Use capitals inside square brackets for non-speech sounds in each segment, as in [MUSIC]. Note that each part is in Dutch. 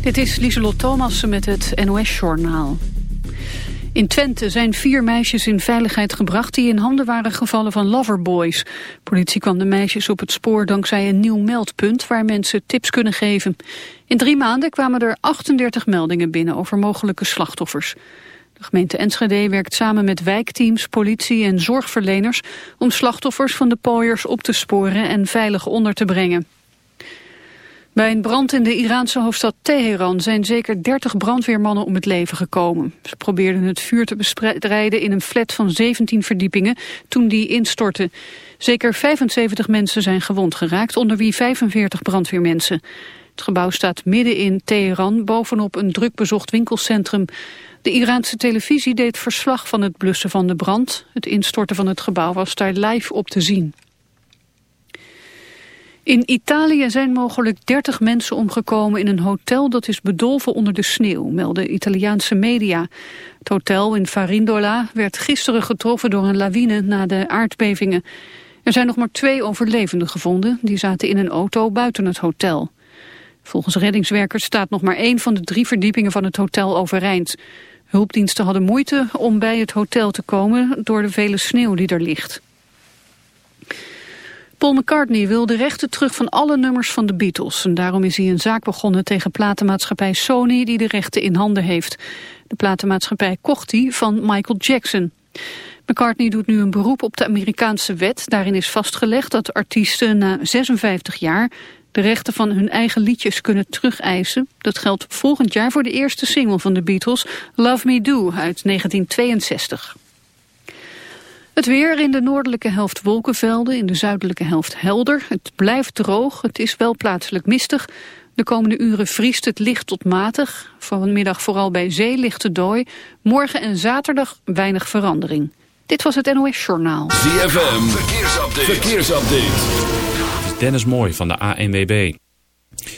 Dit is Lieselot Thomassen met het NOS-journaal. In Twente zijn vier meisjes in veiligheid gebracht die in handen waren gevallen van loverboys. Politie kwam de meisjes op het spoor dankzij een nieuw meldpunt waar mensen tips kunnen geven. In drie maanden kwamen er 38 meldingen binnen over mogelijke slachtoffers. De gemeente Enschede werkt samen met wijkteams, politie en zorgverleners om slachtoffers van de pooiers op te sporen en veilig onder te brengen. Bij een brand in de Iraanse hoofdstad Teheran zijn zeker 30 brandweermannen om het leven gekomen. Ze probeerden het vuur te bestrijden in een flat van 17 verdiepingen toen die instortte. Zeker 75 mensen zijn gewond geraakt, onder wie 45 brandweermensen. Het gebouw staat midden in Teheran, bovenop een druk bezocht winkelcentrum. De Iraanse televisie deed verslag van het blussen van de brand. Het instorten van het gebouw was daar live op te zien. In Italië zijn mogelijk 30 mensen omgekomen in een hotel dat is bedolven onder de sneeuw, melden Italiaanse media. Het hotel in Farindola werd gisteren getroffen door een lawine na de aardbevingen. Er zijn nog maar twee overlevenden gevonden, die zaten in een auto buiten het hotel. Volgens reddingswerkers staat nog maar één van de drie verdiepingen van het hotel overeind. Hulpdiensten hadden moeite om bij het hotel te komen door de vele sneeuw die er ligt. Paul McCartney wil de rechten terug van alle nummers van de Beatles. En daarom is hij een zaak begonnen tegen platenmaatschappij Sony die de rechten in handen heeft. De platenmaatschappij kocht die van Michael Jackson. McCartney doet nu een beroep op de Amerikaanse wet. Daarin is vastgelegd dat artiesten na 56 jaar de rechten van hun eigen liedjes kunnen terugeisen. Dat geldt volgend jaar voor de eerste single van de Beatles, Love Me Do uit 1962. Het weer in de noordelijke helft wolkenvelden, in de zuidelijke helft helder. Het blijft droog, het is wel plaatselijk mistig. De komende uren vriest het licht tot matig. Vanmiddag vooral bij zee lichte dooi. Morgen en zaterdag weinig verandering. Dit was het NOS Journaal. ZFM, verkeersupdate. verkeersupdate. Dennis Mooi van de ANWB.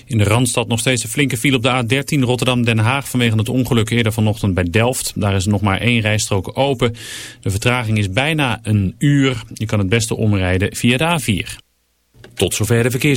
In de Randstad nog steeds een flinke file op de A13 Rotterdam-Den Haag vanwege het ongeluk eerder vanochtend bij Delft. Daar is nog maar één rijstrook open. De vertraging is bijna een uur. Je kan het beste omrijden via de A4. Tot zover de verkeers.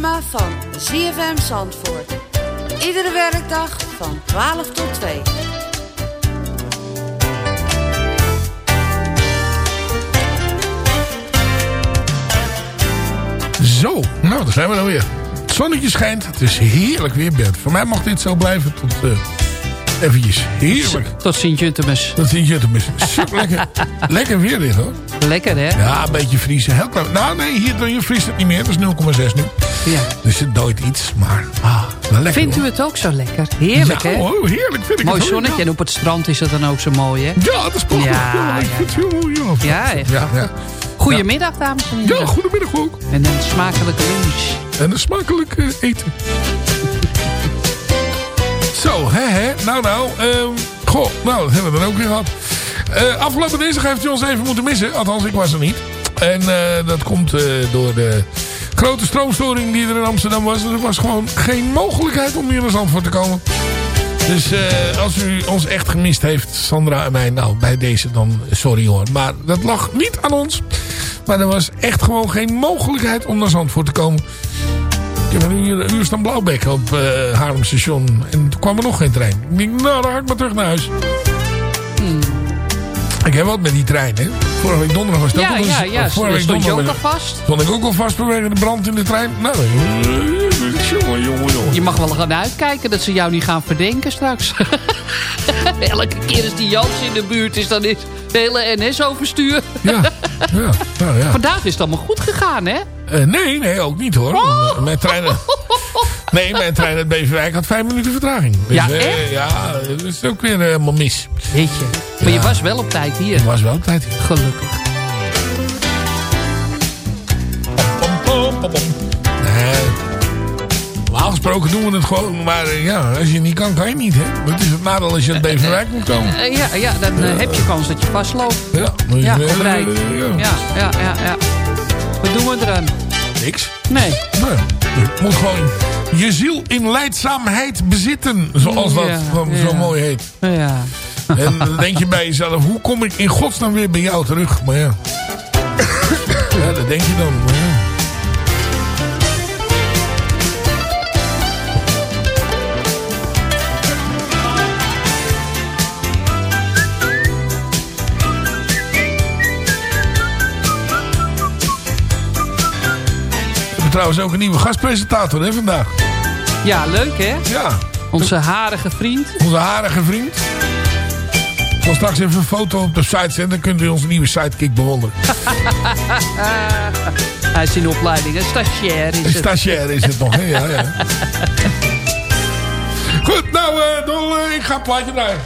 Lunchprogramma van ZFM Zandvoort. Iedere werkdag van 12 tot 2. Zo, nou, daar zijn we dan weer. Het zonnetje schijnt. Het is heerlijk weer, Bert. Voor mij mag dit zo blijven tot, eh, eventjes. Heerlijk. Tot Sint-Jutemus. Tot Sint-Jutemus. [LAUGHS] lekker, lekker weer dit hoor. Lekker hè? Ja, een beetje vriezen. Heel klein. Nou nee, hier vriest het niet meer. Dat is 0,6 nu. Ja. Dus het dooit iets. Maar ah, wel lekker Vindt u het ook zo lekker? Heerlijk ja, hè? Hoor, heerlijk vind ik mooi het zonnetje. En op het strand is het dan ook zo mooi hè? Ja, dat is prachtig. Ja, ja, ik vind het heel mooi. Ja, ja echt. Ja, ja. Goedemiddag dames en heren. Ja, goedemiddag ook. En een smakelijke lunch. En een smakelijk eten. Zo, hè, hè. Nou, nou. Um, goh, nou, dat hebben we dan ook weer gehad. Uh, afgelopen dinsdag heeft u ons even moeten missen. Althans, ik was er niet. En uh, dat komt uh, door de grote stroomstoring die er in Amsterdam was. Er was gewoon geen mogelijkheid om hier naar Zandvoort te komen. Dus als u ons echt gemist heeft, Sandra en mij, nou, bij deze dan sorry hoor. Maar dat lag niet aan ons. Maar er was echt gewoon geen mogelijkheid om naar Zandvoort te komen. Ik heb een uur, een uur staan blauwbekken op uh, Haarlem station. En toen kwam er nog geen trein. Ik denk, nou, dan ga ik maar terug naar huis. Hmm. Ik heb wat met die trein, hè. Vorige week donderdag was het ja, Ja, ja, vorige week stond je ook al vast? Stond ik ook al vast vanwege de brand in de trein. Nou, jongen, jongen, jongen. Je mag wel gaan uitkijken dat ze jou niet gaan verdenken straks. [LAUGHS] [LAUGHS] Elke keer als die Jans in de buurt is, dan is de hele NS overstuur. ja, ja, nou ja. Vandaag is het allemaal goed gegaan, hè? Uh, nee, nee, ook niet hoor. Oh. Mijn treinen... Nee, mijn trein uit Beverwijk had vijf minuten vertraging. Dus, ja, uh, echt? ja, dat is ook weer helemaal mis. Weet je. Maar ja. je was wel op tijd hier. Ik was wel op tijd hier. Gelukkig. Pom, pom, pom, pom. Nee. Normaal gesproken doen we het gewoon. Maar uh, ja, als je niet kan, kan je niet. Hè? Dat is het nadeel als je uit Beverwijk moet komen. Ja, ja, dan heb je kans dat je vastloopt. Ja, ja. Ja. ja, ja. Wat doen we eraan? Niks. Nee. nee. Je moet gewoon je ziel in leidzaamheid bezitten. Zoals dat zo mooi heet. Ja. En dan denk je bij jezelf, hoe kom ik in godsnaam weer bij jou terug? Maar ja. [COUGHS] ja, dat denk je dan. Ja. trouwens ook een nieuwe gastpresentator hè, vandaag. Ja, leuk hè? Ja. Onze harige vriend. Onze harige vriend. Ik zal straks even een foto op de site zetten. Dan kunt u onze nieuwe sidekick bewonderen. [LAUGHS] Hij is in opleiding. Een stagiair is het. Stagiair is het nog, hè? Ja, ja. [LAUGHS] Goed, nou, uh, Dol, uh, ik ga plaatje draaien.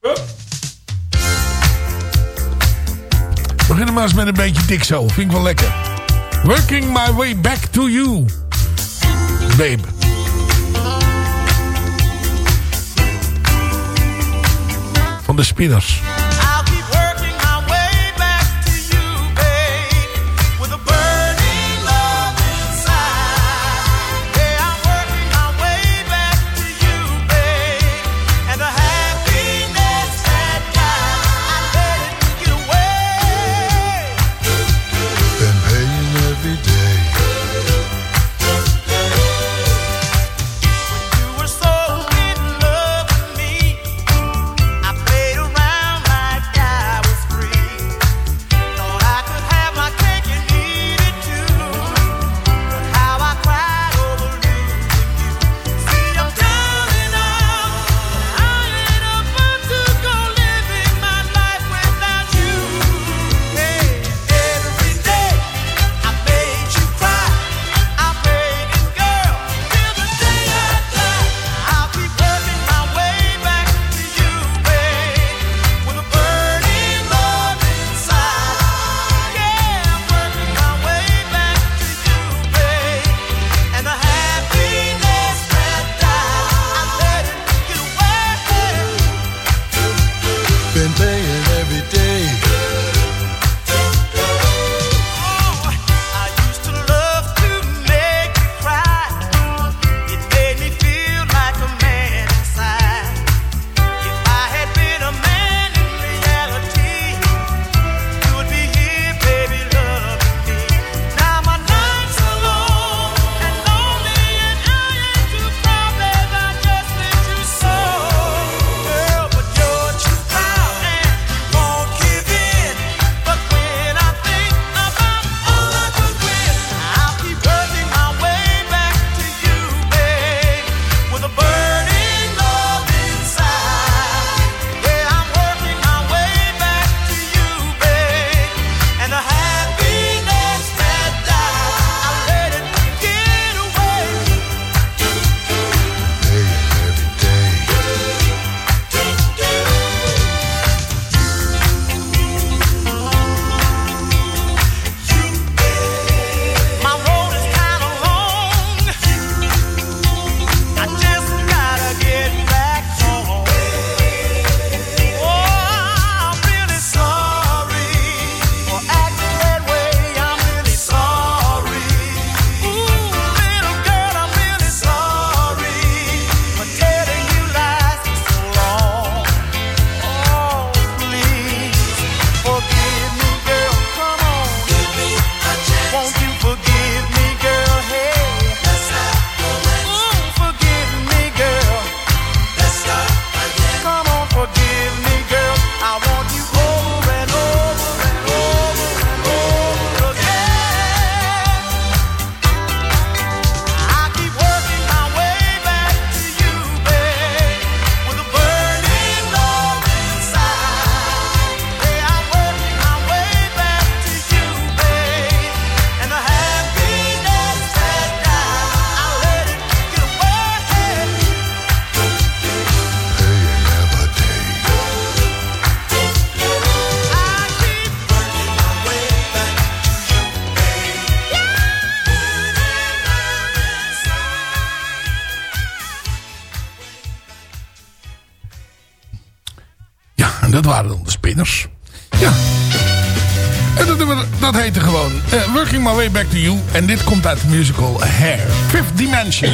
Hup. We beginnen maar eens met een beetje dik zo. Vind ik wel lekker. Working my way back to you. Babe. Van de Spinners. Ja. En dat, dat heette gewoon uh, Working My Way Back To You. En dit komt uit de musical Hair. Fifth Dimension.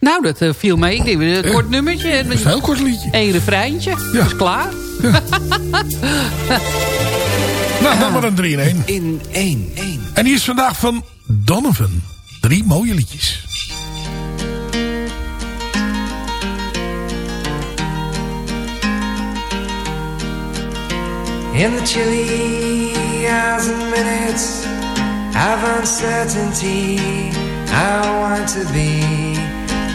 Nou, dat uh, viel mee. Ik denk, een kort nummertje. Dat is een heel kort liedje. Eén refreintje. Ja. is klaar. Ja. [LAUGHS] nou, dan maar een 3 in 1. In 1. En die is vandaag van Donovan. Drie mooie liedjes. In the chilly hours and minutes of uncertainty, I want to be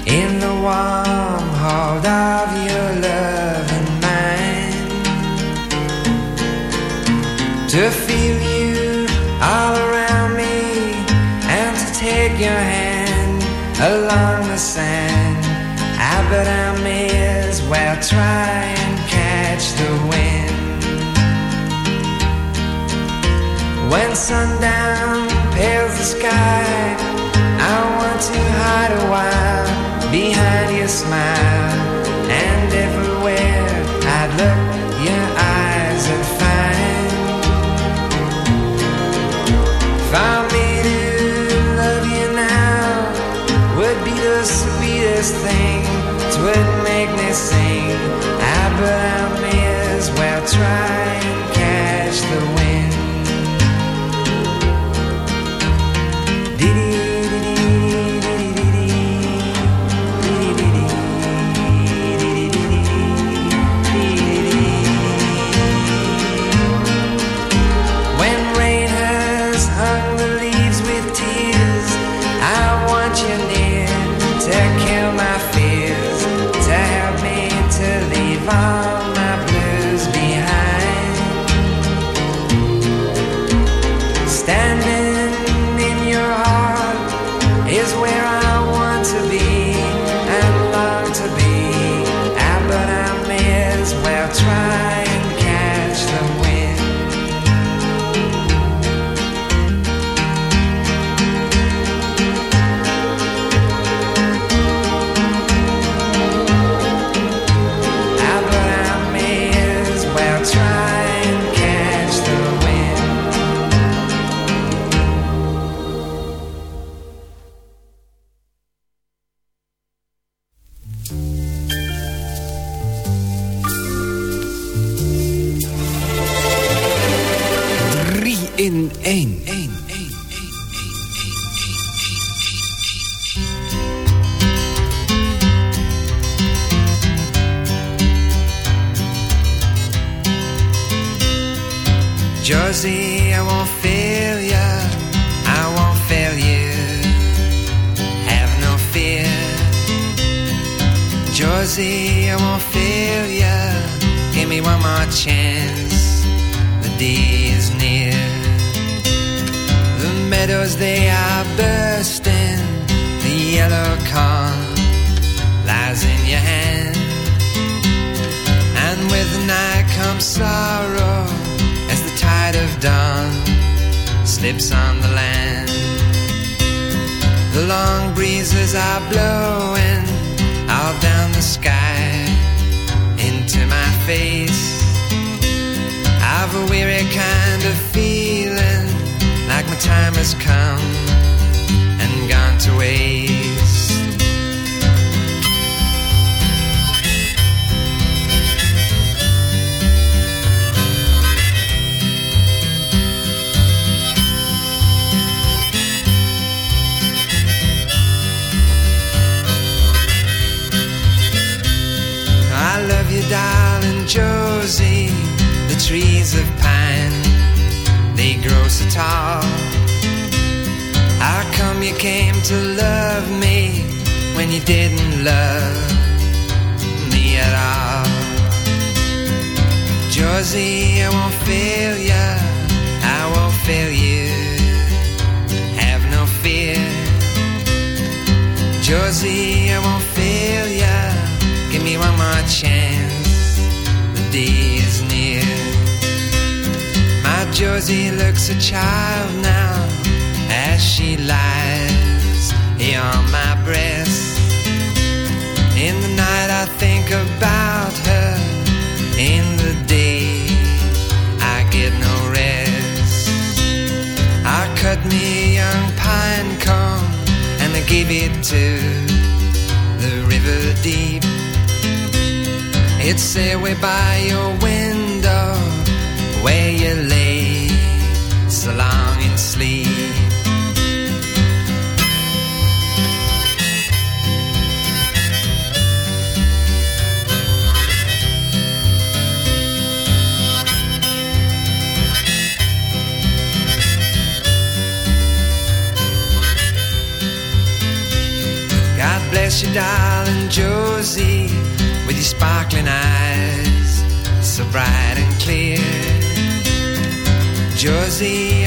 in the warm hold of your love and mine to feel you all around me and to take your hand along the sand. I bet I may as well try and catch the wind. When sundown pales the sky I want to hide a while behind your smile. And everywhere I'd look your eyes would find For me to love you now Would be the sweetest thing. Make me sing. But I may as well try bright and clear. Josie,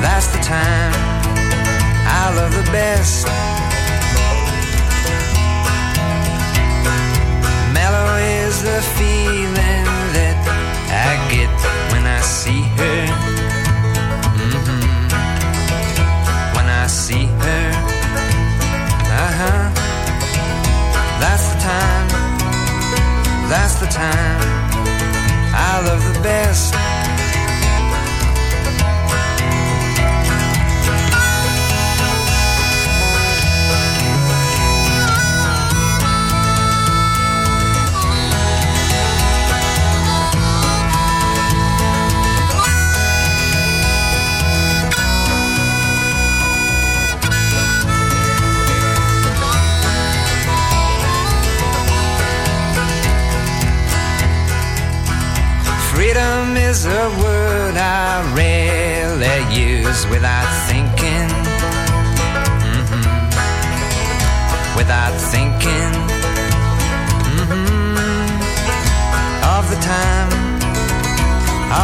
that's the time I love the best. Mellow is the feeling that I get when I see her. Mhm. When I see her, uh huh. That's the time, that's the time I love the best. Freedom is a word I rarely use without thinking. Mhm. Without thinking mhm, of the time,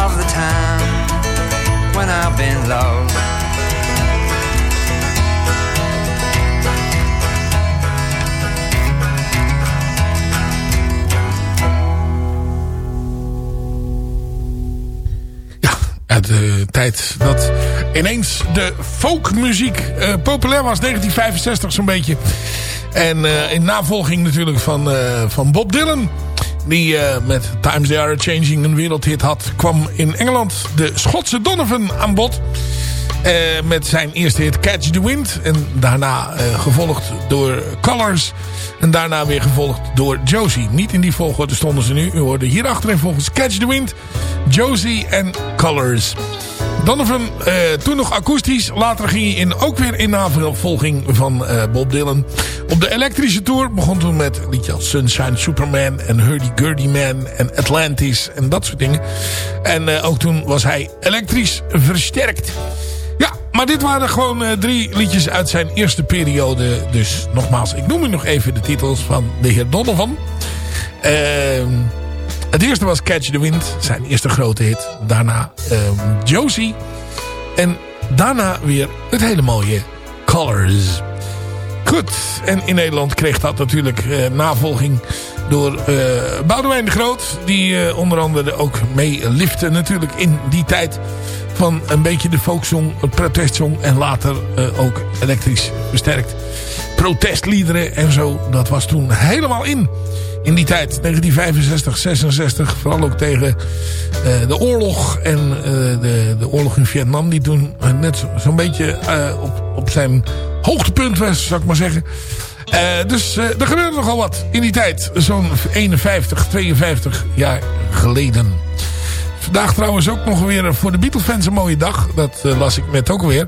of the time when I've been low. Uit de tijd dat ineens de folkmuziek eh, populair was. 1965 zo'n beetje. En eh, in navolging natuurlijk van, eh, van Bob Dylan. Die eh, met Times They Are Changing een wereldhit had. Kwam in Engeland de Schotse Donovan aan bod. Eh, met zijn eerste hit Catch the Wind. En daarna eh, gevolgd door Colors. En daarna weer gevolgd door Josie. Niet in die volgorde stonden ze nu. U hoorde hier achterin volgens Catch the Wind, Josie en Colors. Donovan, toen nog akoestisch. Later ging hij in, ook weer in navolging van Bob Dylan. Op de elektrische tour begon toen met liedjes Sunshine Superman en Hurdy Gurdy Man en Atlantis en dat soort dingen. En eh, ook toen was hij elektrisch versterkt. Ja, maar dit waren gewoon eh, drie liedjes uit zijn eerste periode. Dus nogmaals, ik noem u nog even de titels van de heer Donovan. Ehm... Het eerste was Catch the Wind, zijn eerste grote hit. Daarna ehm, Josie. En daarna weer het hele mooie Colors. Goed, en in Nederland kreeg dat natuurlijk eh, navolging door Boudewijn de Groot. Die eh, onder andere ook mee lifte natuurlijk in die tijd van een beetje de folksong, een protestsong. En later eh, ook elektrisch versterkt. Protestliederen en zo. Dat was toen helemaal in in die tijd, 1965, 66, vooral ook tegen uh, de oorlog en uh, de, de oorlog in Vietnam, die toen uh, net zo'n zo beetje op, op zijn hoogtepunt was, zou ik maar zeggen. Dus er gebeurde nogal wat in die tijd, zo'n 51, 52 jaar geleden. Vandaag trouwens ook nog weer voor de Beatle-fans een mooie dag. Dat las ik net ook weer.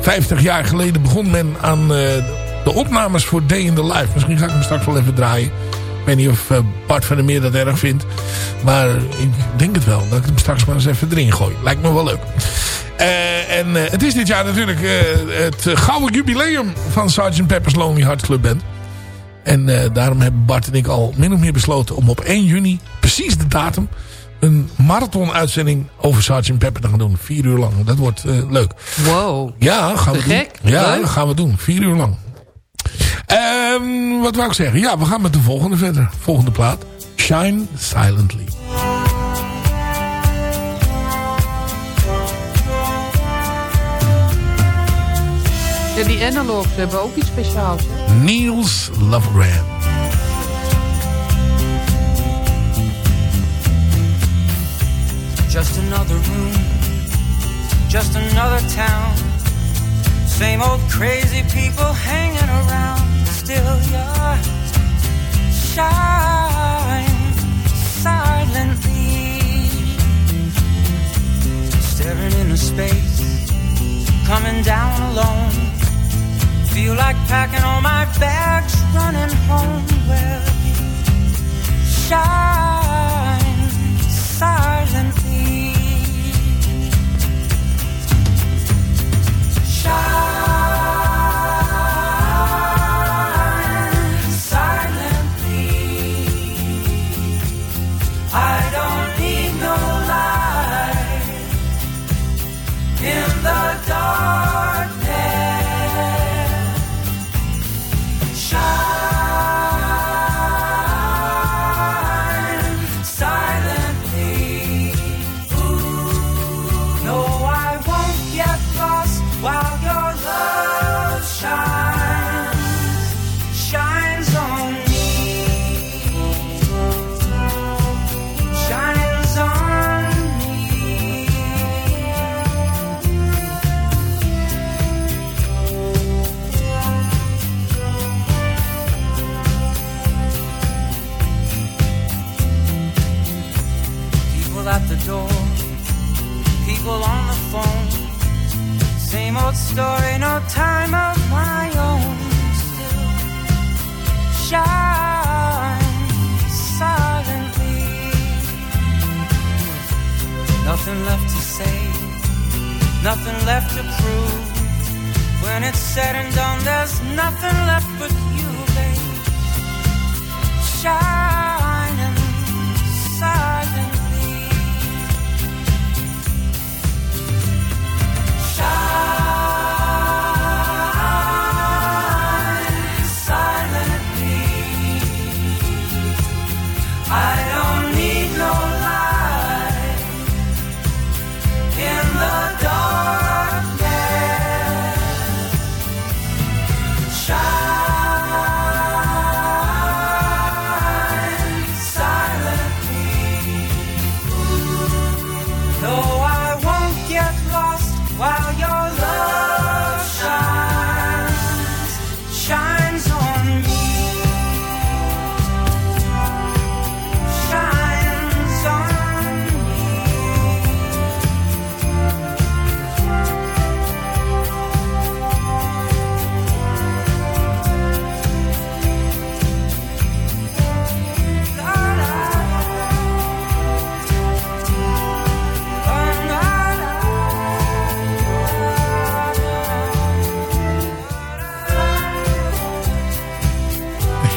50 jaar geleden begon men aan de opnames voor Day in the Life. Misschien ga ik hem straks wel even draaien. Ik weet niet of uh, Bart van der Meer dat erg vindt. Maar ik denk het wel. Dat ik hem straks maar eens even erin gooi. Lijkt me wel leuk. Uh, en uh, het is dit jaar natuurlijk het gouden jubileum van Sgt. Pepper's Lonely Hearts Club Band. En daarom hebben Bart en ik al min of meer besloten om op 1 juni, precies de datum, een marathon uitzending over Sgt. Pepper te gaan doen. Vier uur lang. Dat wordt leuk. Wow. Ja, gaan we Gek. doen. Ja, Leuk. dat gaan we doen. Vier uur lang. Um, wat wou ik zeggen? Ja, we gaan met de volgende verder. Volgende plaat. Shine Silently. Ja, die analogs hebben ook iets speciaals. Hè? Niels Lovegram. Just another room, just another town. Same old crazy people hanging around. Still yours, shine silently. Staring into space, coming down alone. Feel like packing all my bags, running home. Well, shine silently. Shine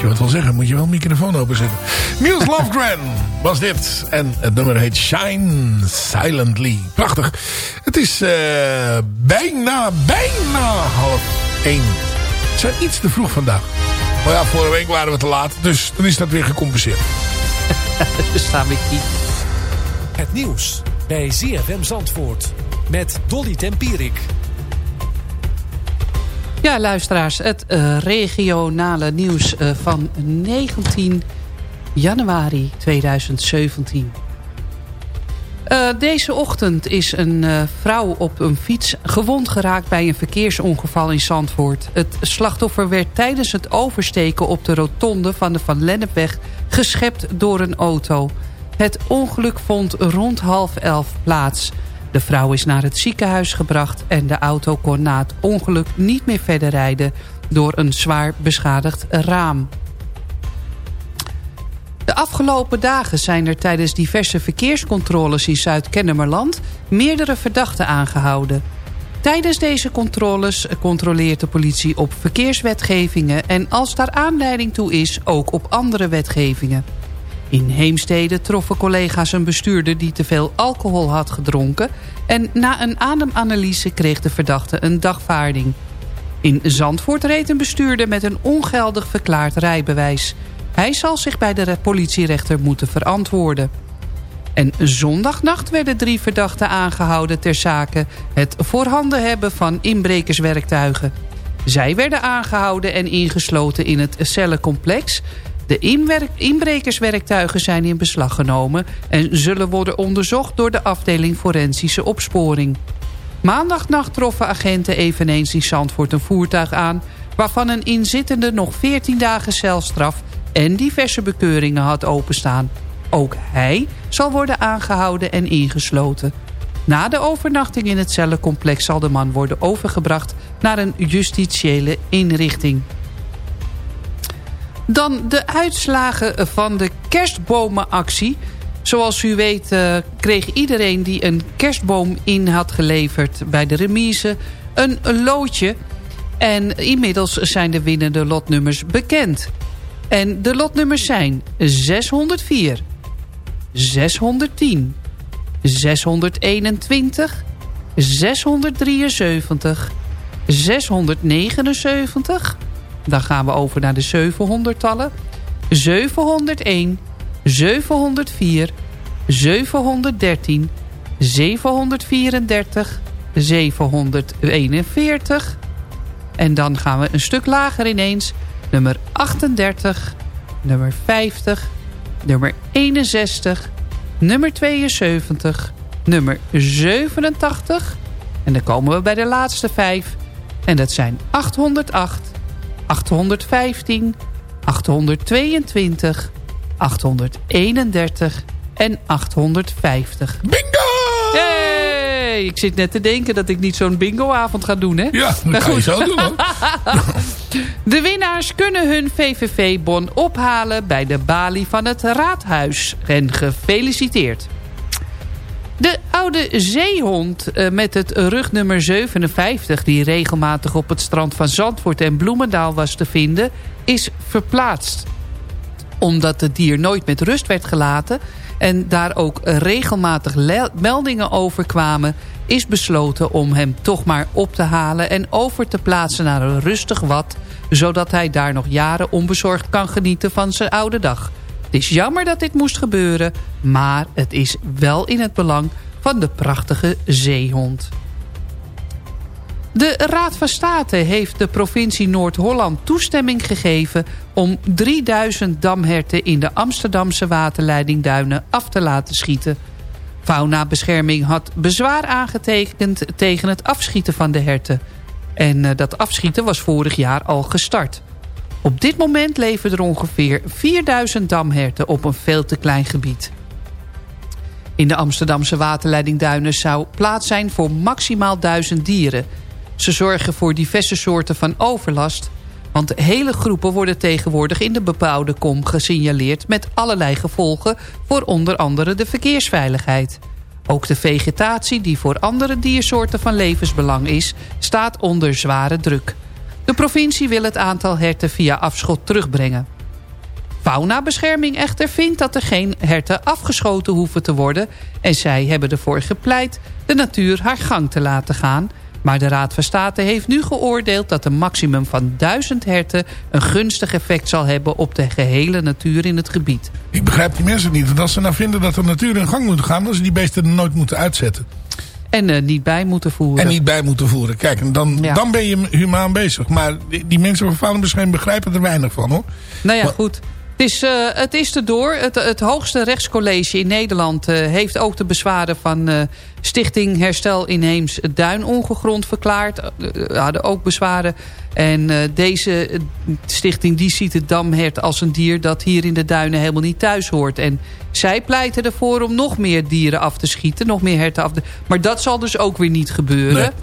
je wat wil zeggen, moet je wel een microfoon openzetten. Niels Lofgren was dit. En het nummer heet Shine Silently. Prachtig. Het is eh, bijna, bijna half één. We zijn iets te vroeg vandaag. Maar ja, vorige week waren we te laat. Dus dan is dat weer gecompenseerd. [LAUGHS] Dus staan we hier. Het nieuws bij ZFM Zandvoort met Dolly Tempierik. Ja, luisteraars, het eh, regionale nieuws eh, van 19 januari 2017. Eh, deze ochtend is een vrouw op een fiets gewond geraakt bij een verkeersongeval in Zandvoort. Het slachtoffer werd tijdens het oversteken op de rotonde van de Van Lennepweg geschept door een auto. Het ongeluk vond rond half elf plaats. De vrouw is naar het ziekenhuis gebracht en de auto kon na het ongeluk niet meer verder rijden door een zwaar beschadigd raam. De afgelopen dagen zijn er tijdens diverse verkeerscontroles in Zuid-Kennemerland meerdere verdachten aangehouden. Tijdens deze controles controleert de politie op verkeerswetgevingen en als daar aanleiding toe is ook op andere wetgevingen. In Heemstede troffen collega's een bestuurder die te veel alcohol had gedronken en na een ademanalyse kreeg de verdachte een dagvaarding. In Zandvoort reed een bestuurder met een ongeldig verklaard rijbewijs. Hij zal zich bij de politierechter moeten verantwoorden. En zondagnacht werden drie verdachten aangehouden ter zake... het voorhanden hebben van inbrekerswerktuigen. Zij werden aangehouden en ingesloten in het cellencomplex. De inbrekerswerktuigen zijn in beslag genomen... en zullen worden onderzocht door de afdeling Forensische Opsporing. Maandagnacht troffen agenten eveneens in Zandvoort een voertuig aan... waarvan een inzittende nog 14 dagen celstraf en diverse bekeuringen had openstaan. Ook hij zal worden aangehouden en ingesloten. Na de overnachting in het cellencomplex zal de man worden overgebracht naar een justitiële inrichting. Dan de uitslagen van de kerstbomenactie. Zoals u weet uh, kreeg iedereen die een kerstboom in had geleverd bij de remise een loodje. En inmiddels zijn de winnende lotnummers bekend. En de lotnummers zijn 604, 610, 621, 673, 679. Dan gaan we over naar de 700-tallen. 701, 704, 713, 734, 741. En dan gaan we een stuk lager ineens nummer 38, nummer 50, nummer 61, nummer 72, nummer 87. En dan komen we bij de laatste vijf. En dat zijn 808, 815, 822, 831 en 850. Bingo! Hey, ik zit net te denken dat ik niet zo'n bingoavond ga doen, hè? Ja, dat kan je zo doen, hoor. [LAUGHS] De winnaars kunnen hun VVV-bon ophalen bij de balie van het raadhuis. En gefeliciteerd. De oude zeehond uh, met het rugnummer 57... die regelmatig op het strand van Zandvoort en Bloemendaal was te vinden... is verplaatst. Omdat het dier nooit met rust werd gelaten... en daar ook regelmatig meldingen over kwamen... is besloten om hem toch maar op te halen... en over te plaatsen naar een rustig wat... zodat hij daar nog jaren onbezorgd kan genieten van zijn oude dag... Het is jammer dat dit moest gebeuren, maar het is wel in het belang van de prachtige zeehond. De Raad van State heeft de provincie Noord-Holland toestemming gegeven... om 3000 damherten in de Amsterdamse waterleidingduinen af te laten schieten. Faunabescherming had bezwaar aangetekend tegen het afschieten van de herten. En eh, dat afschieten was vorig jaar al gestart. Op dit moment leven er ongeveer 4000 damherten op een veel te klein gebied. In de Amsterdamse waterleidingduinen zou plaats zijn voor maximaal 1000 dieren. Ze zorgen voor diverse soorten van overlast... want hele groepen worden tegenwoordig in de bebouwde kom gesignaleerd... met allerlei gevolgen voor onder andere de verkeersveiligheid. Ook de vegetatie, die voor andere diersoorten van levensbelang is... staat onder zware druk. De provincie wil het aantal herten via afschot terugbrengen. Faunabescherming echter vindt dat er geen herten afgeschoten hoeven te worden... en zij hebben ervoor gepleit de natuur haar gang te laten gaan... maar de Raad van State heeft nu geoordeeld dat een maximum van duizend herten... een gunstig effect zal hebben op de gehele natuur in het gebied. Ik begrijp die mensen niet. Want als ze nou vinden dat de natuur in gang moet gaan... dan ze die beesten nooit moeten uitzetten. En uh, niet bij moeten voeren. En niet bij moeten voeren. Kijk, en dan, ja. dan ben je humaan bezig. Maar die, die mensen van Valenbescherming begrijpen er weinig van hoor. Nou ja, maar, goed. Het is, uh, het is erdoor. Het, het hoogste rechtscollege in Nederland uh, heeft ook de bezwaren van uh, Stichting Herstel Inheems Duin ongegrond verklaard. hadden ook bezwaren. En deze stichting die ziet het damhert als een dier dat hier in de duinen helemaal niet thuis hoort. En zij pleiten ervoor om nog meer dieren af te schieten. Nog meer herten af te... Maar dat zal dus ook weer niet gebeuren.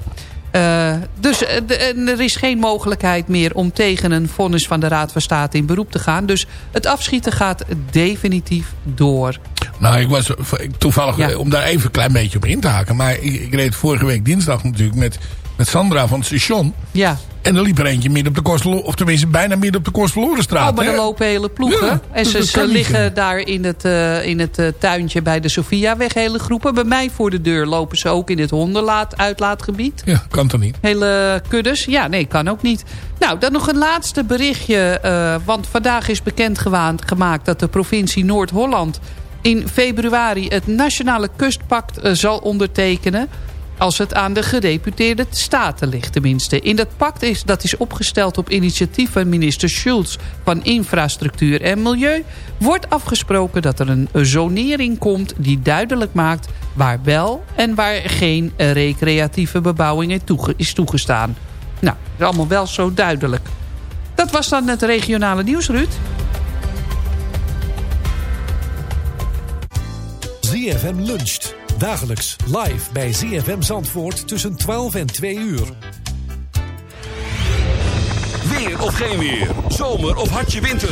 Uh, dus uh, er is geen mogelijkheid meer om tegen een vonnis van de Raad van State in beroep te gaan. Dus het afschieten gaat definitief door. Nou, ik was toevallig, ja. om daar even een klein beetje op in te haken. Maar ik, ik reed vorige week dinsdag natuurlijk met, met Sandra van het station. Ja. En er liep er eentje midden op de Kostverloren, of tenminste bijna midden op de Kostverlorenstraat. Oh, maar er lopen hele ploegen. Ja, en ze, ze liggen niet. daar in het, uh, in het uh, tuintje bij de Sofiaweg, hele groepen. Bij mij voor de deur lopen ze ook in het hondenuitlaatgebied. Ja, kan toch niet? Hele kuddes. Ja, nee, kan ook niet. Nou, dan nog een laatste berichtje. Uh, want vandaag is bekend gemaakt dat de provincie Noord-Holland... in februari het Nationale Kustpact zal ondertekenen als het aan de gedeputeerde staten ligt tenminste. In dat pact is, dat is opgesteld op initiatief van minister Schulz van Infrastructuur en Milieu... wordt afgesproken dat er een zonering komt die duidelijk maakt... waar wel en waar geen recreatieve bebouwing is toegestaan. Nou, is allemaal wel zo duidelijk. Dat was dan het regionale nieuws, Ruud. ZFM luncht. Dagelijks live bij ZFM Zandvoort tussen 12 en 2 uur. Weer of geen weer. Zomer of hartje winter.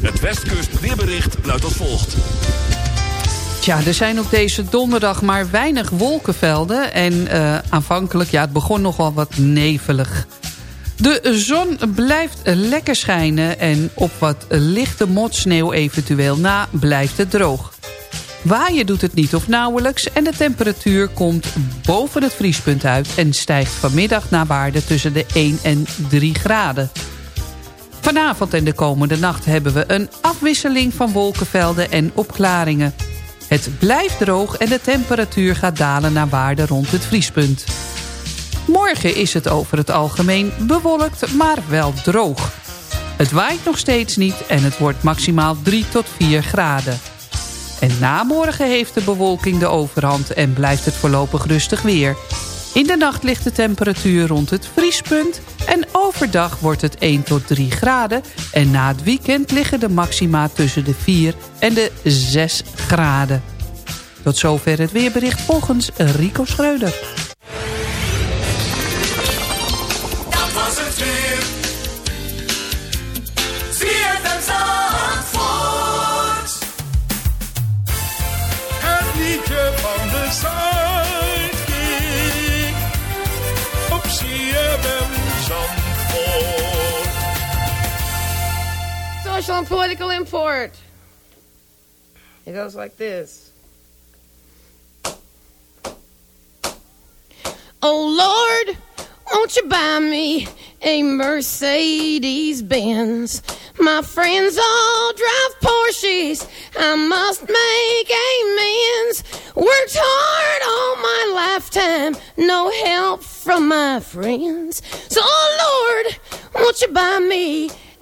Het Westkust weerbericht luidt als volgt. Tja, er zijn op deze donderdag maar weinig wolkenvelden. En uh, aanvankelijk, ja, het begon nogal wat nevelig. De zon blijft lekker schijnen en op wat lichte motsneeuw eventueel na blijft het droog. Waaien doet het niet of nauwelijks en de temperatuur komt boven het vriespunt uit... en stijgt vanmiddag naar waarde tussen de 1 en 3 graden. Vanavond en de komende nacht hebben we een afwisseling van wolkenvelden en opklaringen. Het blijft droog en de temperatuur gaat dalen naar waarde rond het vriespunt. Morgen is het over het algemeen bewolkt, maar wel droog. Het waait nog steeds niet en het wordt maximaal 3 tot 4 graden. En na morgen heeft de bewolking de overhand en blijft het voorlopig rustig weer. In de nacht ligt de temperatuur rond het vriespunt en overdag wordt het 1 tot 3 graden. En na het weekend liggen de maxima tussen de 4 en de 6 graden. Tot zover het weerbericht volgens Rico Schreuder. Commercial on political import. It goes like this. Oh Lord, won't you buy me a Mercedes Benz? My friends all drive Porsches. I must make amends. Worked hard all my lifetime, no help from my friends. So, oh Lord, won't you buy me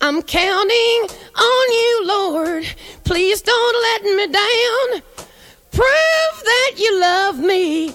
I'm counting on you, Lord. Please don't let me down. Prove that you love me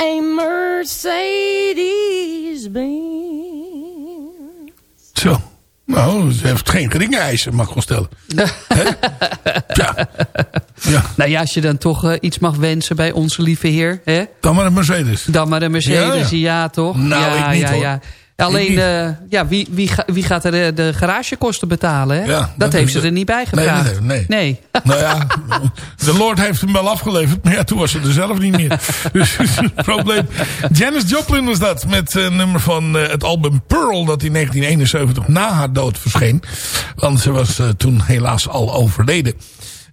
a Mercedes Benz? Zo. Nou, ze heeft geen geringe eisen, mag ik wel stellen. [LAUGHS] Hè? ja. ja. Nou ja, als je dan toch uh, iets mag wensen bij onze lieve heer. Hè? Dan maar een Mercedes. Dan maar een Mercedes, ja, ja. ja toch? Nou, ja, ik niet ja, hoor. Alleen, uh, ja, wie, wie, ga, wie gaat er de, de garagekosten betalen? Hè? Ja, dat, dat heeft ze er niet bij gevraagd. nee, nee. nee. [LAUGHS] Nou ja, de Lord heeft hem wel afgeleverd. Maar ja, toen was ze er zelf niet meer. [LAUGHS] Dus het probleem. Janis Joplin was dat. Met een nummer van eh, het album Pearl. Dat in 1971 na haar dood verscheen. Want ze was eh, toen helaas al overleden.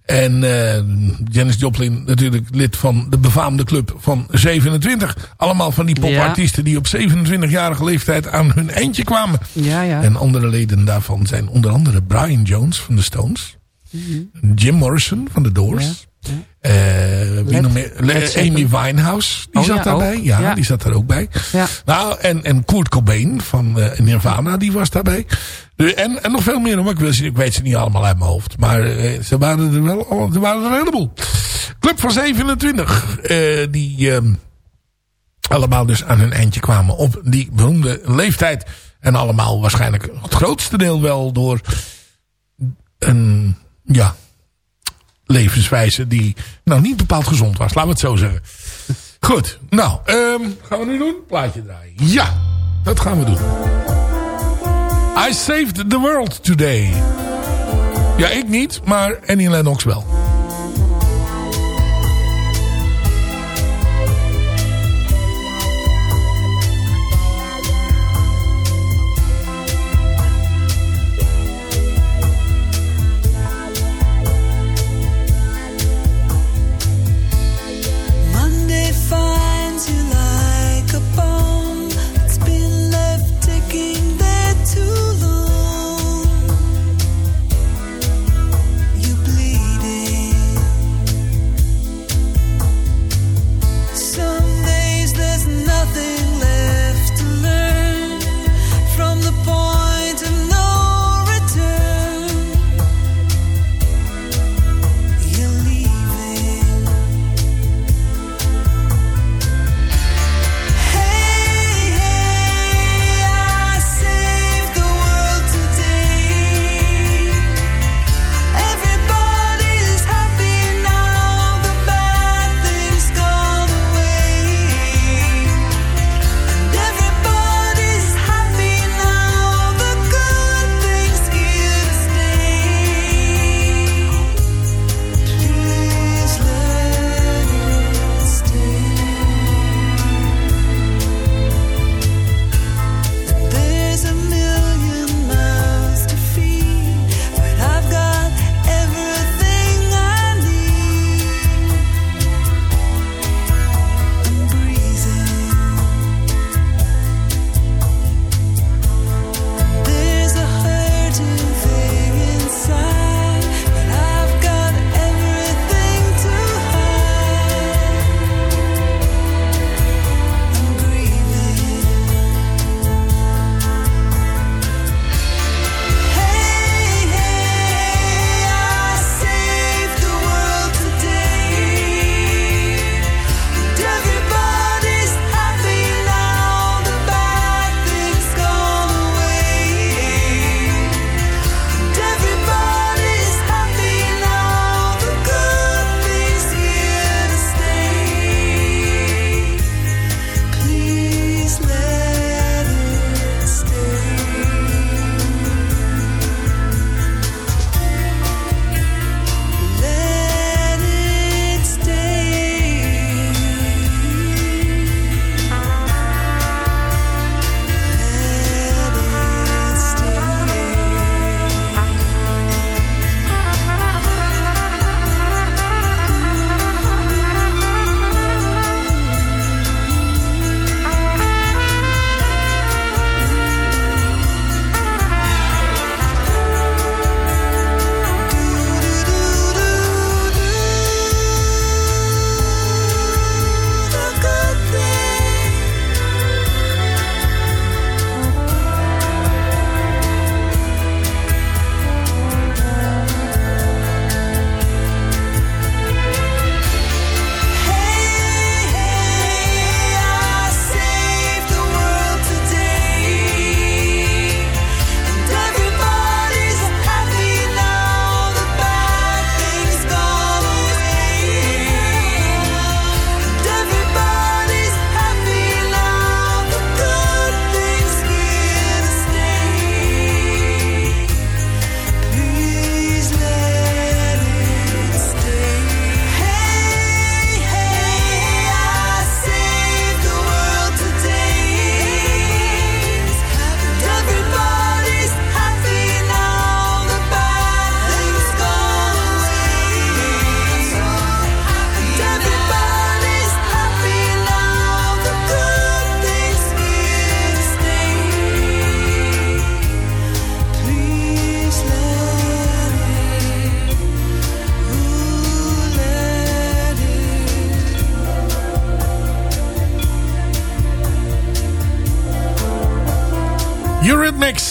En eh Janis Joplin natuurlijk lid van de befaamde club van 27. Allemaal van die popartiesten die op 27-jarige leeftijd aan hun eindje kwamen. Ja, ja. En andere leden daarvan zijn onder andere Brian Jones van de Stones. Jim Morrison van de Doors. Eh, wie nog meer? Zeppelin. Amy Winehouse, die Oh, zat ja, daarbij. ook. Ja, Ja. die zat daar ook bij. Ja. Nou, en, en Kurt Cobain van eh, Nirvana, die was daarbij. En, en nog veel meer, maar ik, wil ik weet ze niet allemaal uit mijn hoofd. Maar eh, ze waren er wel ze waren er een heleboel. Club van 27, eh, die ehm, allemaal dus aan hun eindje kwamen op die beroemde leeftijd. En allemaal waarschijnlijk het grootste deel wel door een, ja, levenswijze die nou niet bepaald gezond was. Laten we het zo zeggen. Goed, nou, ehm, gaan we nu doen? Plaatje draaien. Ja, dat gaan we doen. I saved the world today. Ja, ik niet, maar Annie Lennox wel.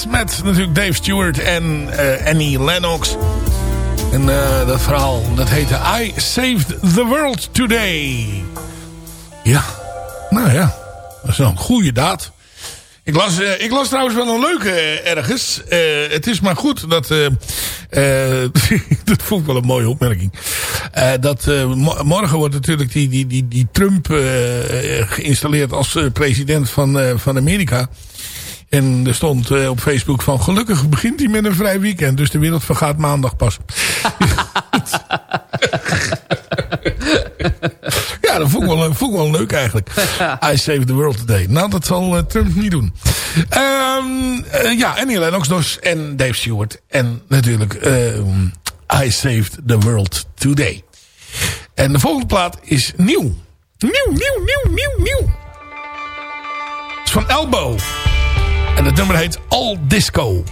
Met natuurlijk Dave Stewart en eh, Annie Lennox. En eh, dat verhaal, dat heette I Saved the World Today. Ja, nou ja, dat is een goede daad. Ik las, eh, ik las trouwens wel een leuke ergens. Het is maar goed dat... [LAUGHS] dat vond wel een mooie opmerking. Dat mo- morgen wordt natuurlijk die, die, die, die Trump geïnstalleerd als president van, van Amerika. En er stond eh, op Facebook van... gelukkig begint hij met een vrij weekend. Dus de wereld vergaat maandag pas. [LAUGHS] ja, dat vond ik wel, vond ik wel leuk eigenlijk. [LAUGHS] I saved the world today. Nou, dat zal eh, Trump niet doen. Ehm, eh, ja, Annie Lennox dus. En Dave Stewart. En natuurlijk ehm, I saved the world today. En de volgende plaat is nieuw. Nieuw, nieuw, nieuw, nieuw, nieuw. Het is van Elbow. En het nummer heet All Disco.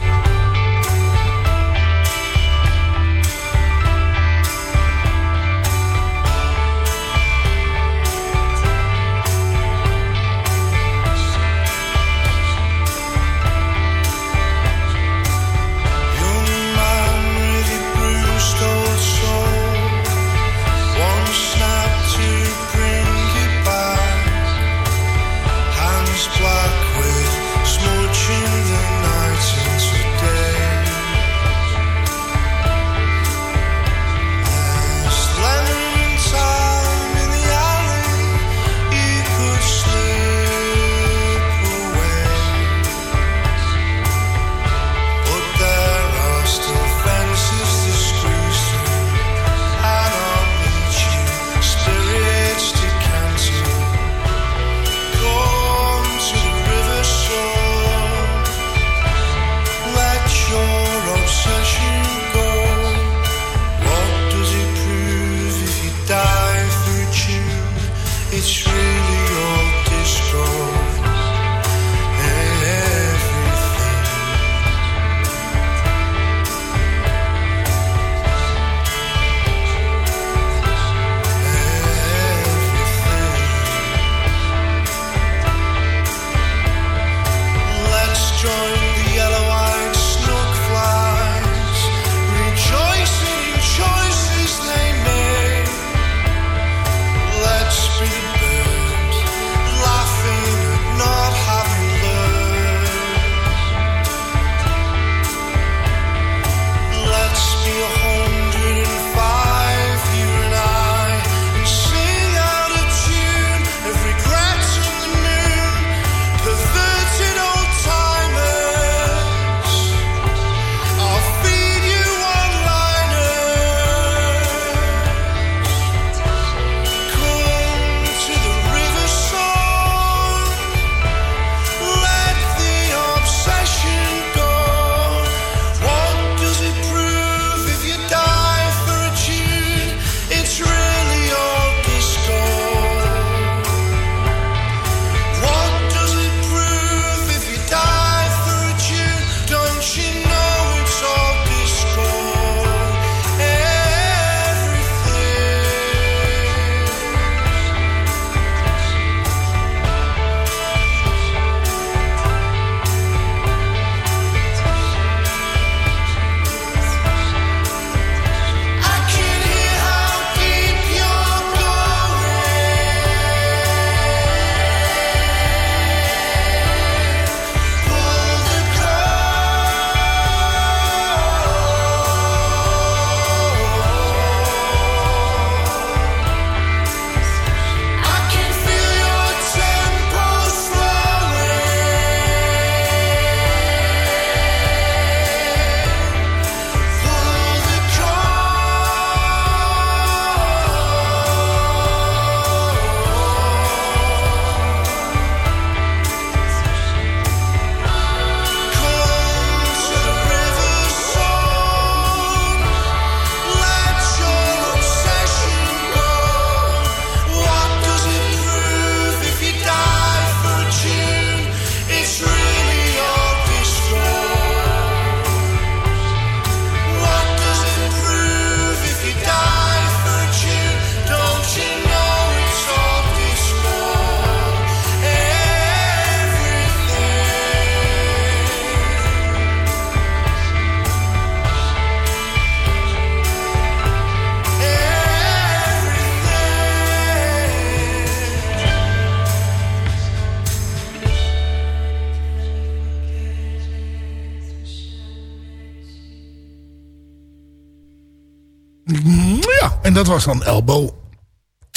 Was dan Elbow.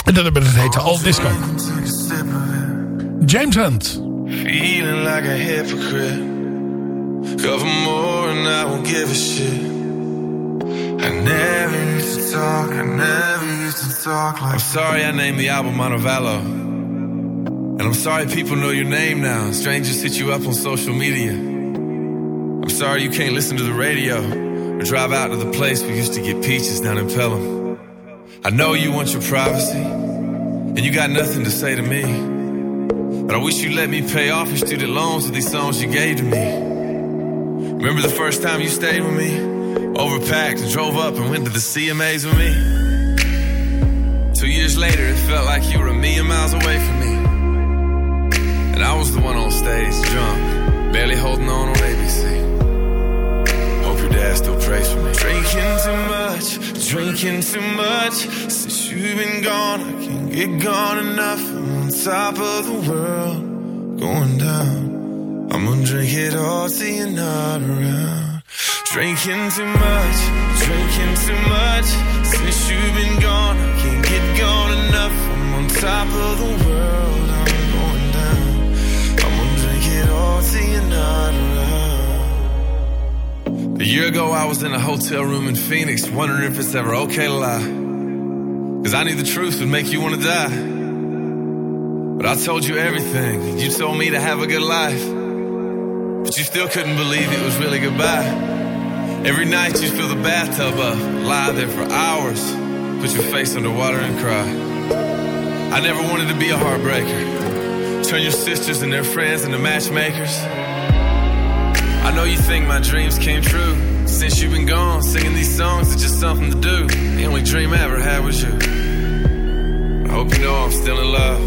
En dat hebben het heette All Disco. James Hunt. Feeling like a hypocrite. Cover more and I won't give a shit. I never used to talk, I never used to talk like I'm sorry I named the album Montevallo. And I'm sorry people know your name now. Strangers hit you up on social media. I'm sorry you can't listen to the radio or drive out to the place we used to get peaches down in Pelham. I know you want your privacy, and you got nothing to say to me. But I wish you let me pay off your student loans with these songs you gave to me. Remember the first time you stayed with me? Overpacked and drove up and went to the CMAs with me. Two years later, it felt like you were a million miles away from me. And I was the one on stage, drunk, barely holding on on ABC. Dad still prays for me. Drinking too much, drinking too much. Since you've been gone, I can't get gone enough. I'm on top of the world, going down. I'm gonna drink it all till you're not around. Drinking too much, drinking too much. Since you've been gone, I can't get gone enough. I'm on top of the world, I'm going down. I'm gonna drink it all till you're not around. A year ago, I was in a hotel room in Phoenix, wondering if it's ever okay to lie. Cause I knew the truth would make you wanna die. But I told you everything, you told me to have a good life. But you still couldn't believe it was really goodbye. Every night you'd fill the bathtub up, lie there for hours, put your face underwater and cry. I never wanted to be a heartbreaker. Turn your sisters and their friends into matchmakers. I know you think my dreams came true. Since you've been gone, singing these songs is just something to do. The only dream I ever had was you. I hope you know I'm still in love.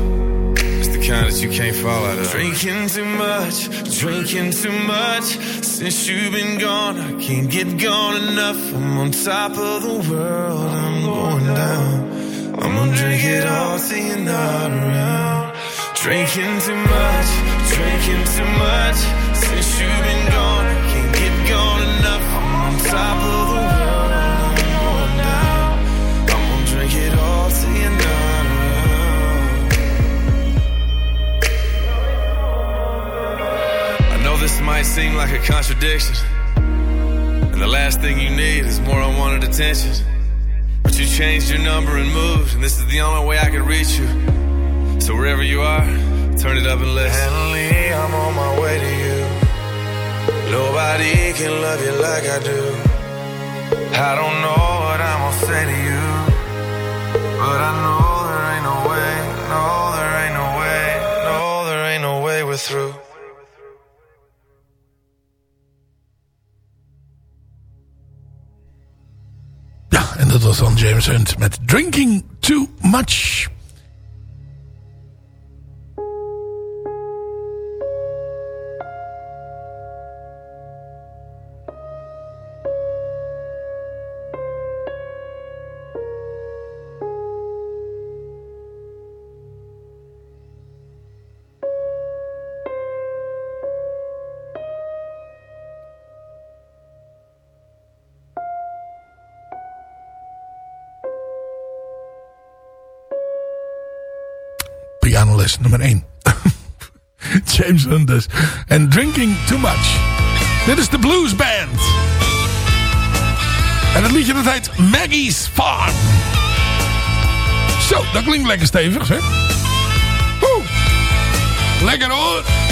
It's the kind that you can't fall out of. Drinking too much, drinking too much. Since you've been gone, I can't get gone enough. I'm on top of the world, I'm going down. I'm gonna drink it all till you're not around. Drinking too much, drinking too much. Since you've been gone, top of the world, I'm gonna drink it all till you're not around. I know this might seem like a contradiction. And the last thing you need is more unwanted attention. But you changed your number and moved, and this is the only way I could reach you. So wherever you are, turn it up and listen. Finally, I'm on my way to you. Nobody can love you like I do. I don't know what I'm gonna say to you, but I know there ain't no way, no, there ain't no way, no, there ain't no way we're through. Ja, en dat was dan James Hunt met Drinking Too Much. Nummer 1. [LAUGHS] James Hunt. En Drinking Too Much. Dit is de Blues Band. En het liedje dat heet Maggie's Farm. Zo, dat klinkt lekker stevig, hè? Woe. Lekker hoor.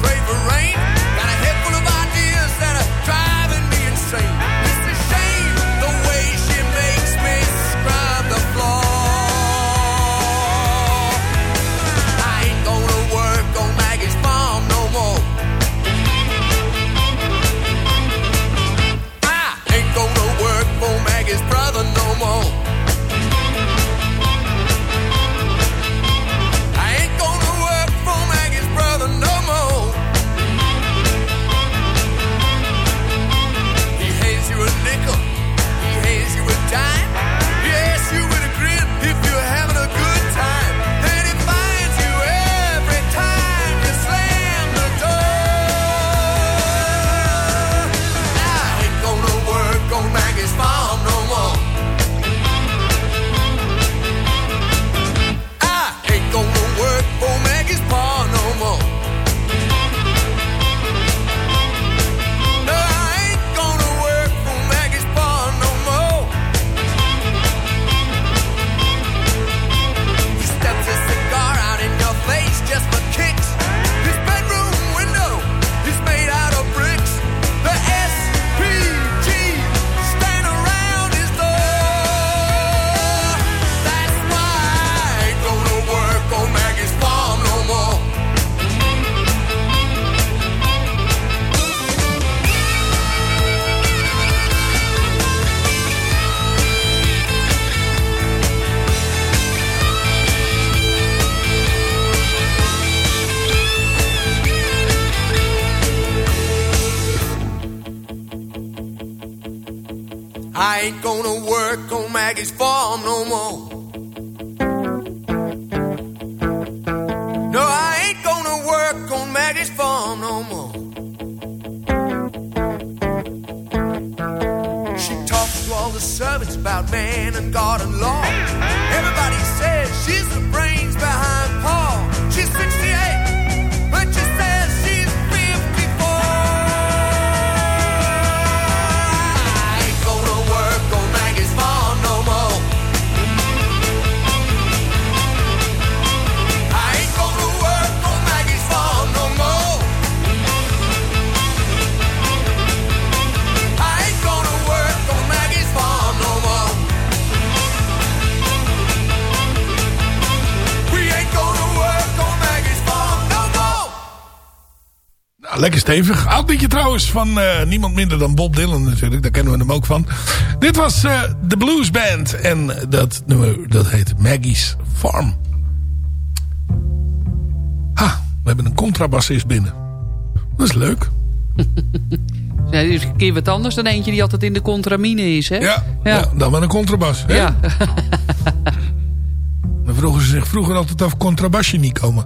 Pray for rain. About man and God and law. Lekker stevig. Oud liedje trouwens van eh, niemand minder dan Bob Dylan natuurlijk. Daar kennen we hem ook van. Dit was eh, de Blues Band. En dat nummer dat heet Maggie's Farm. Ha, we hebben een contrabassist binnen. Dat is leuk. [LAUGHS] Ja, is een keer wat anders dan eentje die altijd in de contramine is, hè? Ja, ja. dan met een contrabas. Hè? Ja. [LAUGHS] [LAUGHS] Dan vroegen ze zich vroeger altijd af contrabasje niet komen.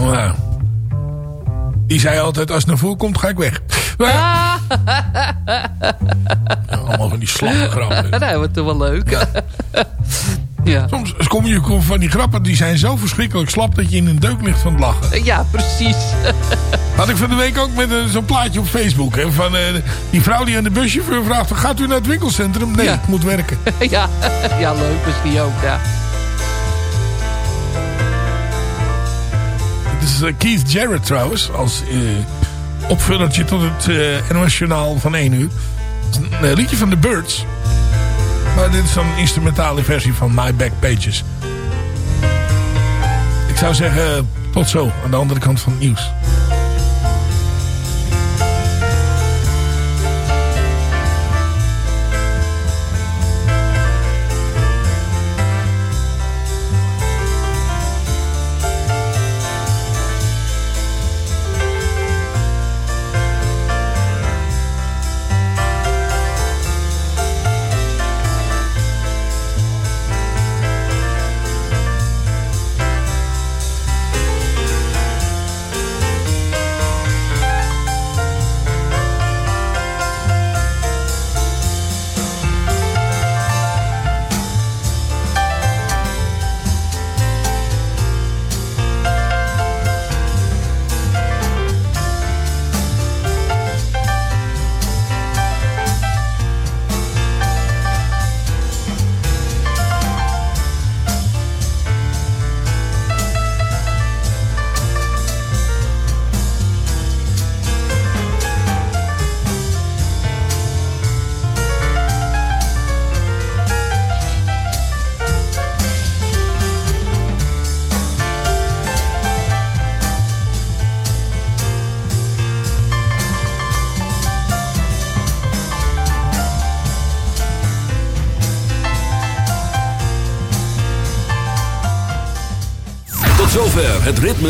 Ja. Die zei altijd, als het naar voren komt, ga ik weg. Maar ja. Allemaal van die slappe grappen. [LAUGHS] dat wordt toch wel leuk. Ja. [LAUGHS] Soms kom je van die grappen, die zijn zo verschrikkelijk slap... dat je in een deuk ligt van het lachen. Ja, precies. [LAUGHS] Had ik van de week ook met eh, zo'n plaatje op Facebook. Hè, van eh, die vrouw die aan de buschauffeur vraagt... gaat u naar het winkelcentrum? Nee, Ja. ik moet werken. ja. ja, leuk is die ook, ja. Het is eh, Keith Jarrett trouwens. Als eh, opvullertje tot het eh NOS van 1 uur. Een liedje van The Birds. Maar dit is een instrumentale versie van My Back Pages. Ik zou zeggen, tot zo. Aan de andere kant van het nieuws.